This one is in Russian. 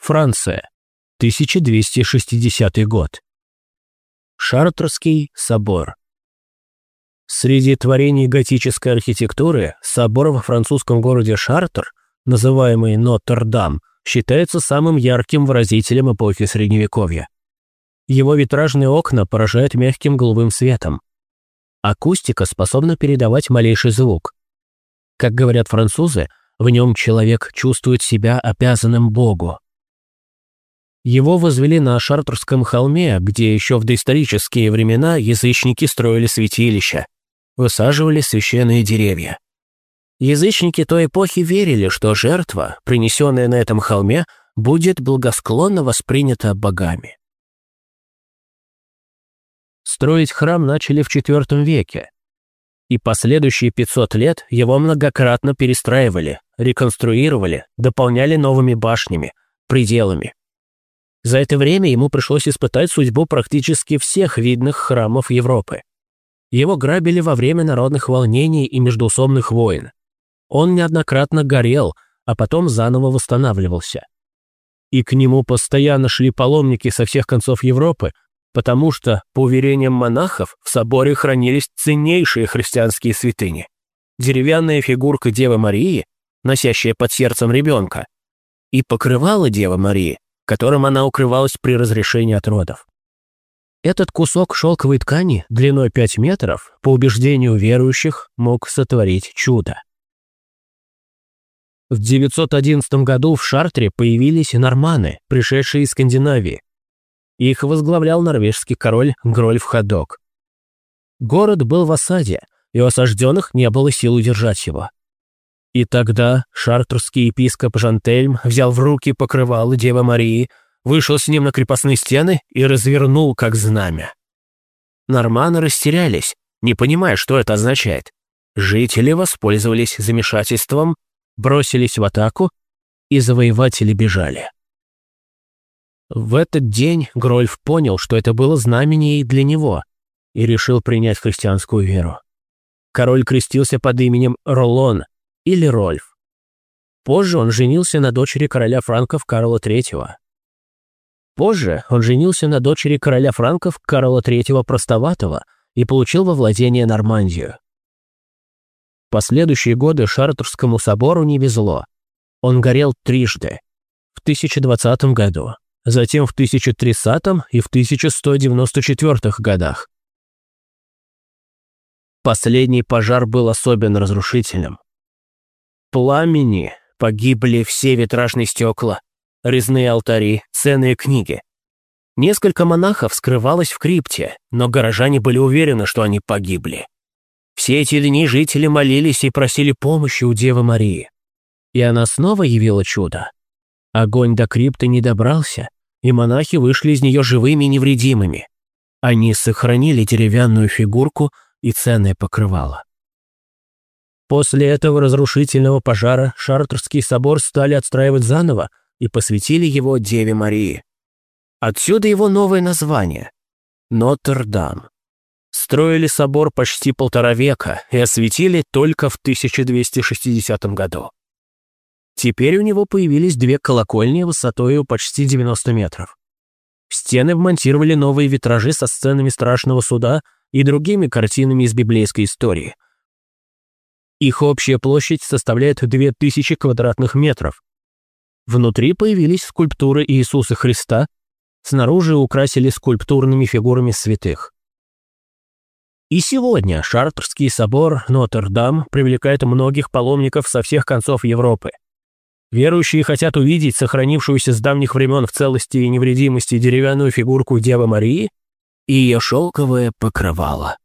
Франция, 1260 год. Шартрский собор. Среди творений готической архитектуры собор во французском городе Шартр, называемый Нотр-Дам, считается самым ярким выразителем эпохи Средневековья. Его витражные окна поражают мягким голубым светом. Акустика способна передавать малейший звук. Как говорят французы, в нем человек чувствует себя обязанным Богу. Его возвели на Шартрском холме, где еще в доисторические времена язычники строили святилища, высаживали священные деревья. Язычники той эпохи верили, что жертва, принесенная на этом холме, будет благосклонно воспринята богами. Строить храм начали в IV веке, и последующие 500 лет его многократно перестраивали, реконструировали, дополняли новыми башнями, пределами. За это время ему пришлось испытать судьбу практически всех видных храмов Европы. Его грабили во время народных волнений и междуусобных войн. Он неоднократно горел, а потом заново восстанавливался. И к нему постоянно шли паломники со всех концов Европы, потому что, по уверениям монахов, в соборе хранились ценнейшие христианские святыни. Деревянная фигурка Девы Марии, носящая под сердцем ребенка, и покрывало Девы Марии, которым она укрывалась при разрешении от родов. Этот кусок шелковой ткани длиной 5 метров, по убеждению верующих, мог сотворить чудо. В 911 году в Шартре появились норманы, пришедшие из Скандинавии. Их возглавлял норвежский король Грольф Хадок. Город был в осаде, и у осажденных не было сил удержать его. И тогда шартрский епископ Жантельм взял в руки покрывало Девы Марии, вышел с ним на крепостные стены и развернул как знамя. Норманы растерялись, не понимая, что это означает. Жители воспользовались замешательством, бросились в атаку, и завоеватели бежали. В этот день Грольф понял, что это было знамение и для него, и решил принять христианскую веру. Король крестился под именем Ролон, или Рольф. Позже он женился на дочери короля франков Карла III. Позже он женился на дочери короля франков Карла III Простоватого и получил во владение Нормандию. В последующие годы Шартрскому собору не везло. Он горел трижды. В 1020 году, затем в 1030 и в 1194 годах. Последний пожар был особенно разрушительным пламени погибли все витражные стекла, резные алтари, ценные книги. Несколько монахов скрывалось в крипте, но горожане были уверены, что они погибли. Все эти дни жители молились и просили помощи у Девы Марии. И она снова явила чудо. Огонь до крипты не добрался, и монахи вышли из нее живыми и невредимыми. Они сохранили деревянную фигурку и ценное покрывало. После этого разрушительного пожара Шартрский собор стали отстраивать заново и посвятили его Деве Марии. Отсюда его новое название – Нотр-Дам. Строили собор почти полтора века и осветили только в 1260 году. Теперь у него появились две колокольни высотой почти 90 метров. В стены вмонтировали новые витражи со сценами страшного суда и другими картинами из библейской истории – их общая площадь составляет 2000 квадратных метров. Внутри появились скульптуры Иисуса Христа, снаружи украсили скульптурными фигурами святых. И сегодня Шартрский собор Нотр-Дам привлекает многих паломников со всех концов Европы. Верующие хотят увидеть сохранившуюся с давних времен в целости и невредимости деревянную фигурку Девы Марии и ее шелковое покрывало.